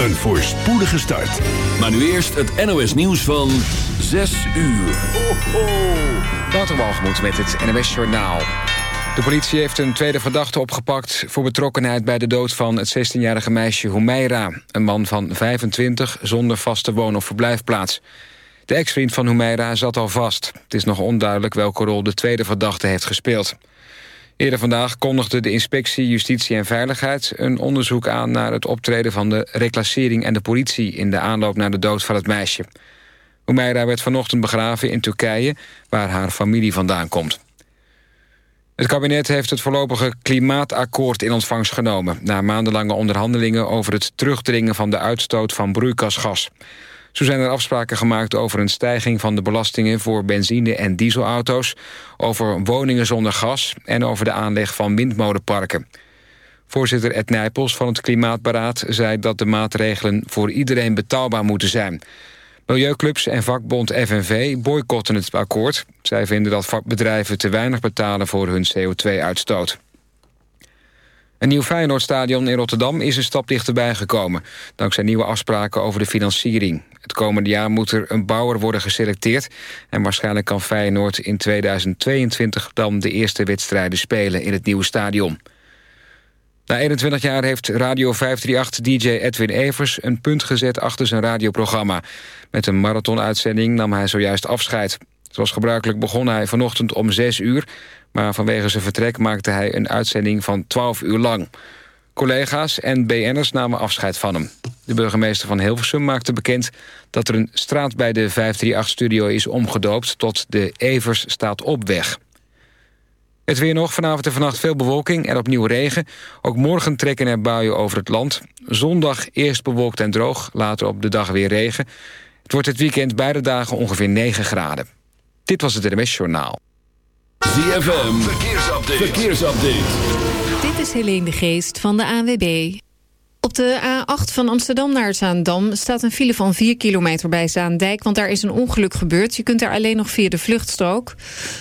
Een voorspoedige start. Maar nu eerst het NOS nieuws van 6 uur. Waterwalgemoed met het NOS Journaal. De politie heeft een tweede verdachte opgepakt... voor betrokkenheid bij de dood van het 16-jarige meisje Humeira. Een man van 25 zonder vaste woon- of verblijfplaats. De ex-vriend van Humeira zat al vast. Het is nog onduidelijk welke rol de tweede verdachte heeft gespeeld. Eerder vandaag kondigde de inspectie Justitie en Veiligheid... een onderzoek aan naar het optreden van de reclassering en de politie... in de aanloop naar de dood van het meisje. Humeira werd vanochtend begraven in Turkije... waar haar familie vandaan komt. Het kabinet heeft het voorlopige klimaatakkoord in ontvangst genomen... na maandenlange onderhandelingen over het terugdringen van de uitstoot van broeikasgas. Zo zijn er afspraken gemaakt over een stijging van de belastingen... voor benzine- en dieselauto's, over woningen zonder gas... en over de aanleg van windmolenparken. Voorzitter Ed Nijpels van het Klimaatberaad zei dat de maatregelen voor iedereen betaalbaar moeten zijn. Milieuclubs en vakbond FNV boycotten het akkoord. Zij vinden dat bedrijven te weinig betalen voor hun CO2-uitstoot. Een nieuw Feyenoordstadion in Rotterdam is een stap dichterbij gekomen... dankzij nieuwe afspraken over de financiering. Het komende jaar moet er een bouwer worden geselecteerd... en waarschijnlijk kan Feyenoord in 2022 dan de eerste wedstrijden spelen in het nieuwe stadion. Na 21 jaar heeft Radio 538-dj Edwin Evers een punt gezet achter zijn radioprogramma. Met een marathonuitzending nam hij zojuist afscheid. Zoals gebruikelijk begon hij vanochtend om 6 uur... maar vanwege zijn vertrek maakte hij een uitzending van 12 uur lang. Collega's en BN'ers namen afscheid van hem. De burgemeester van Hilversum maakte bekend... dat er een straat bij de 538-studio is omgedoopt... tot de Evers staat op weg. Het weer nog, vanavond en vannacht veel bewolking en opnieuw regen. Ook morgen trekken er buien over het land. Zondag eerst bewolkt en droog, later op de dag weer regen. Het wordt het weekend beide dagen ongeveer 9 graden. Dit was het RMS Journaal. ZFM, verkeersupdate. verkeersupdate. Dit is Helene de Geest van de ANWB. Op de A8 van Amsterdam naar Zaandam staat een file van 4 kilometer bij Zaandijk... want daar is een ongeluk gebeurd. Je kunt daar alleen nog via de vluchtstrook.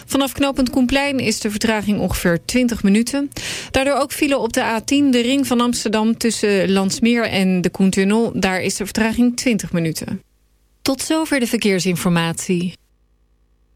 Vanaf knooppunt Koenplein is de vertraging ongeveer 20 minuten. Daardoor ook file op de A10, de ring van Amsterdam... tussen Landsmeer en de Koentunnel. Daar is de vertraging 20 minuten. Tot zover de verkeersinformatie.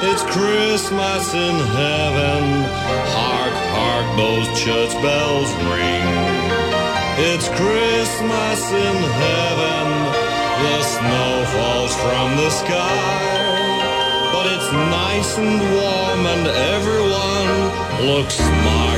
It's Christmas in heaven. Hark, hark, those church bells ring. It's Christmas in heaven. The snow falls from the sky. But it's nice and warm, and everyone looks smart.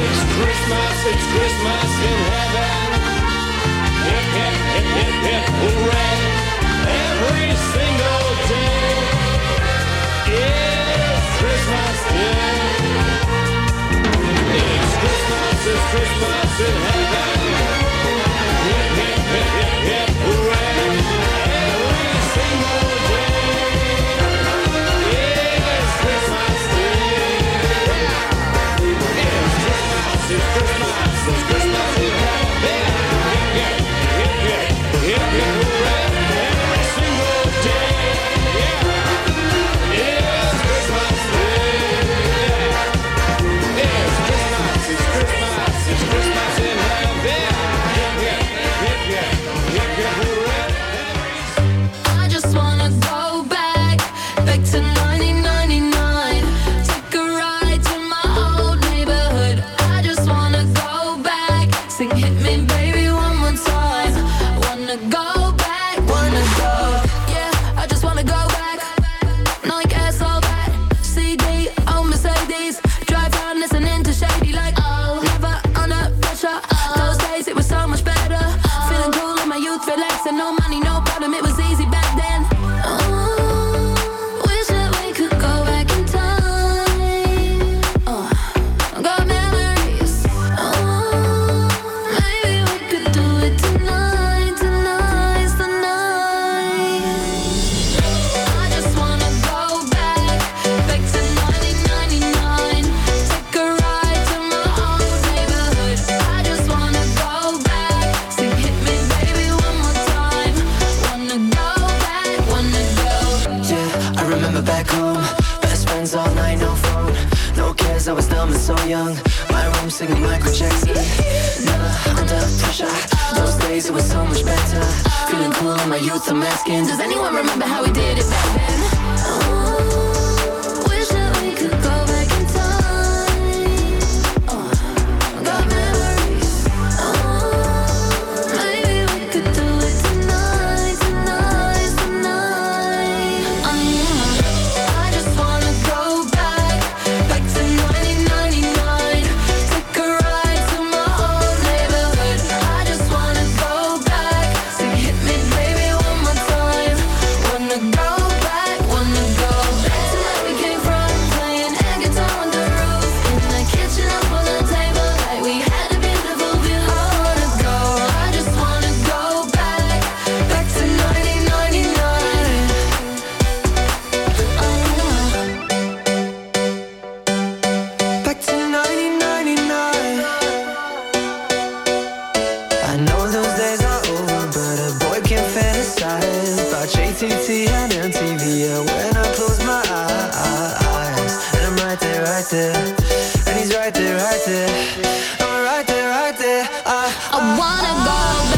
It's Christmas, it's Christmas in heaven. Hip, hip, hip, hip, hip, hooray. Every single day it's Christmas Day. It's Christmas, it's Christmas in heaven. those days are over, but a boy can fantasize about JTT and MTV. When I close my eyes, and I'm right there, right there, and he's right there, right there. Right there, right there. I, I, I wanna go back.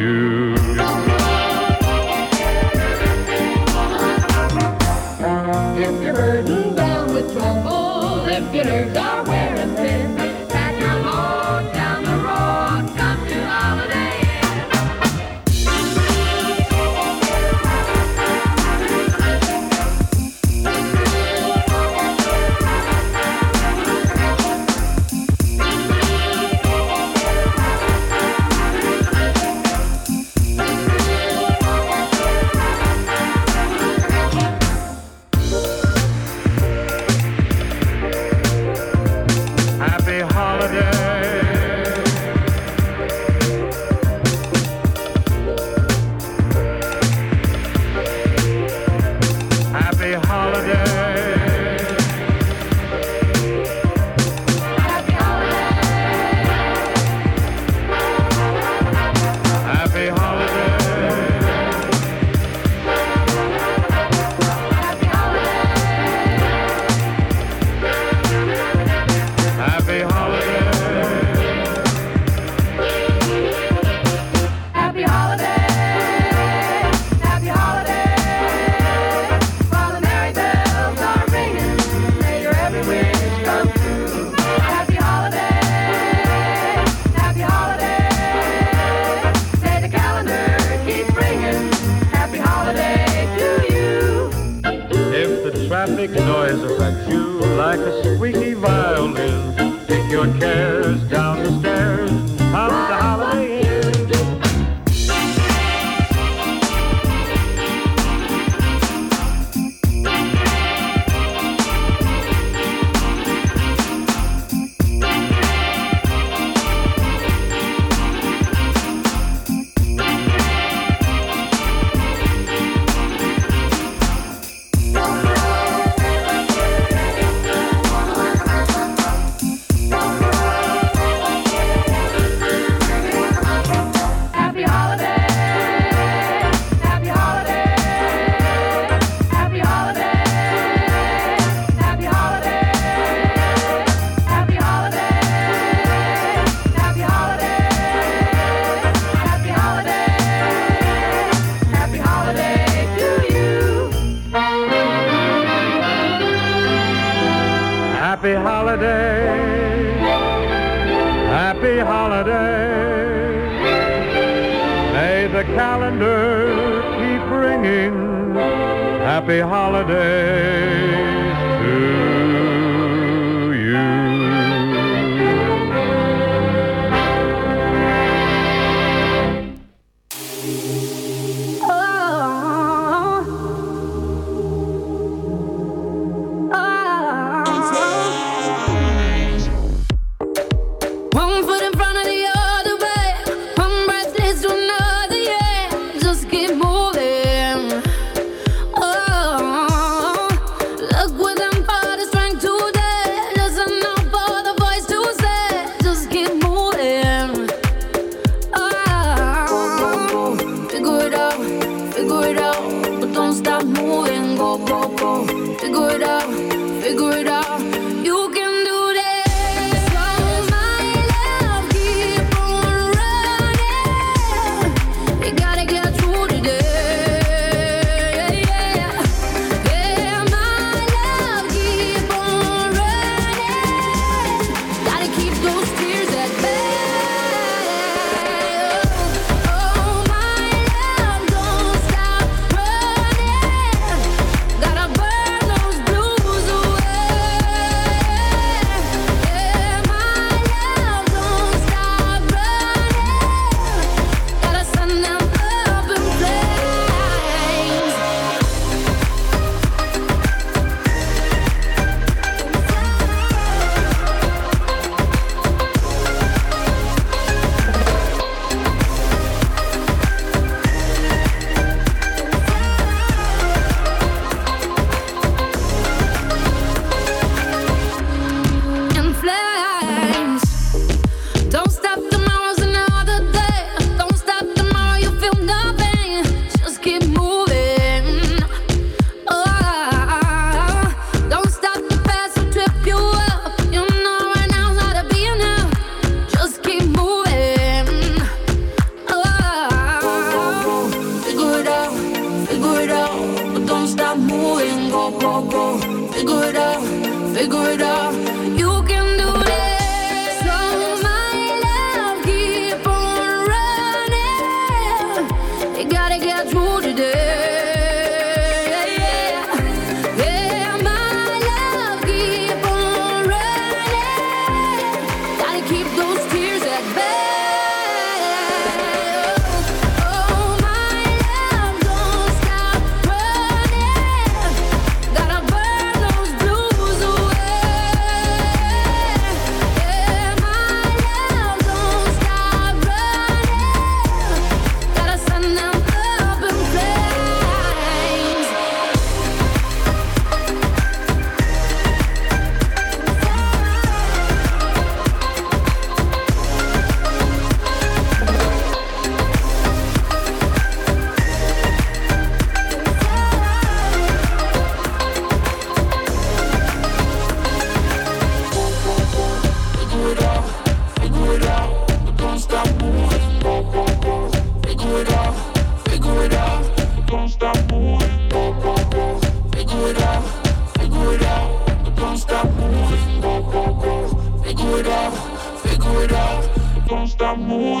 Happy holiday, happy holiday. May the calendar keep ringing, happy holiday. Yeah.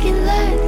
can let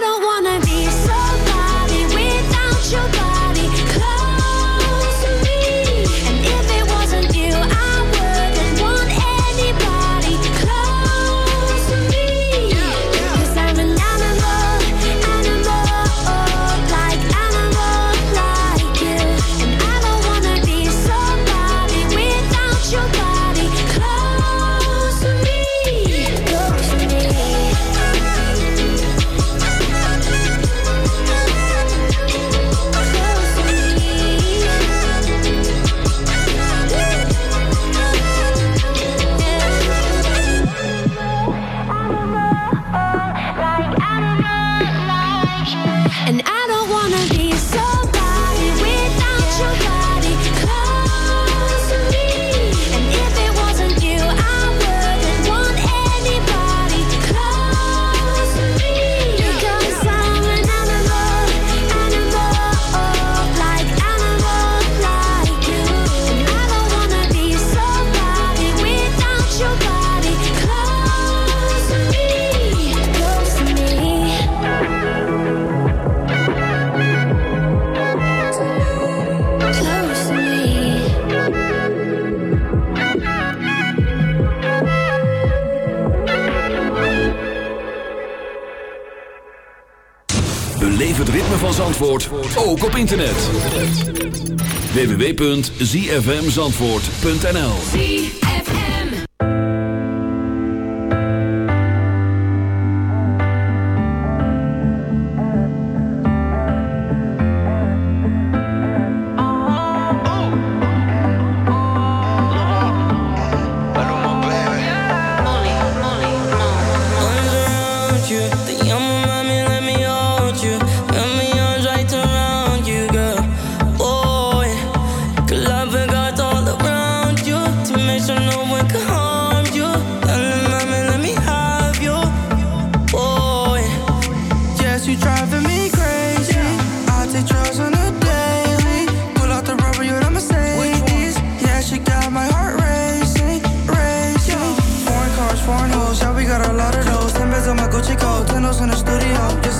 www.zfmzandvoort.nl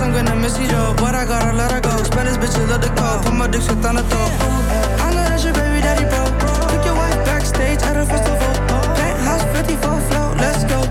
I'm gonna miss you though. But I gotta let her go. Spend this bitch, love the call, Put my dick straight on the throat I know that's your baby daddy, bro Took your wife backstage at a festival. Penthouse 54 flow, let's go.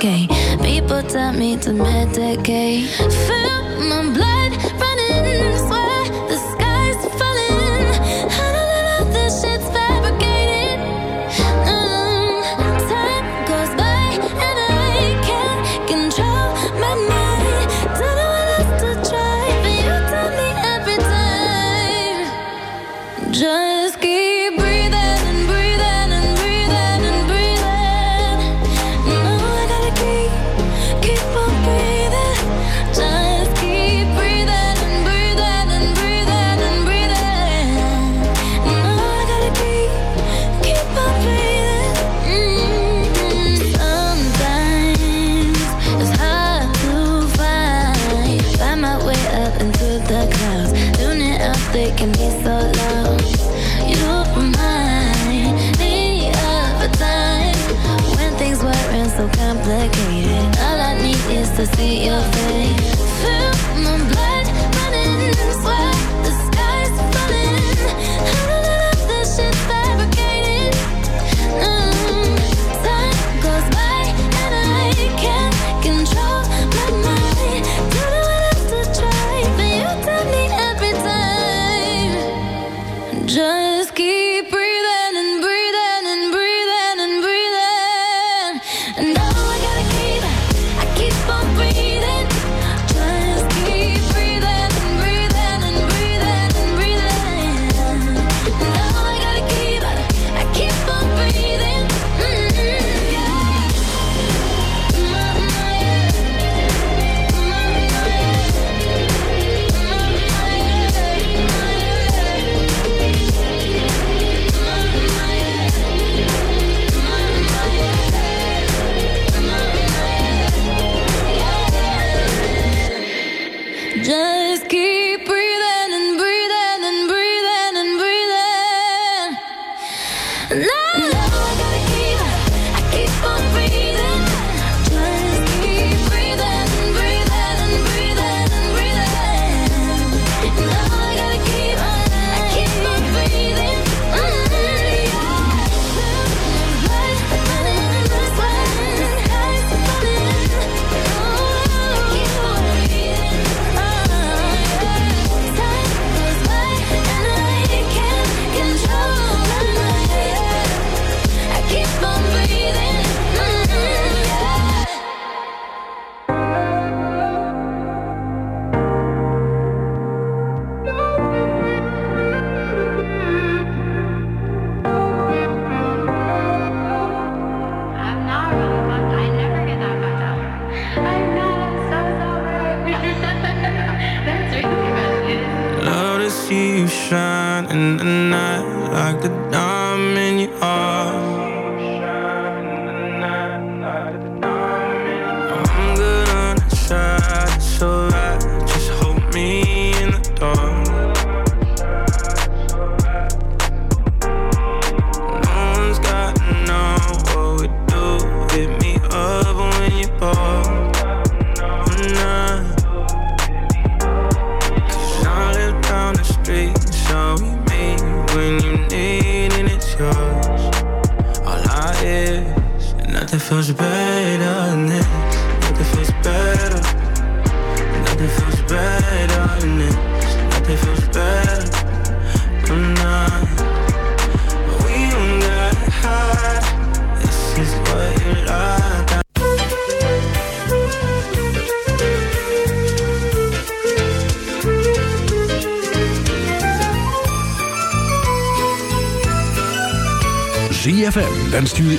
okay. People tell me to medicate. Fill my blood.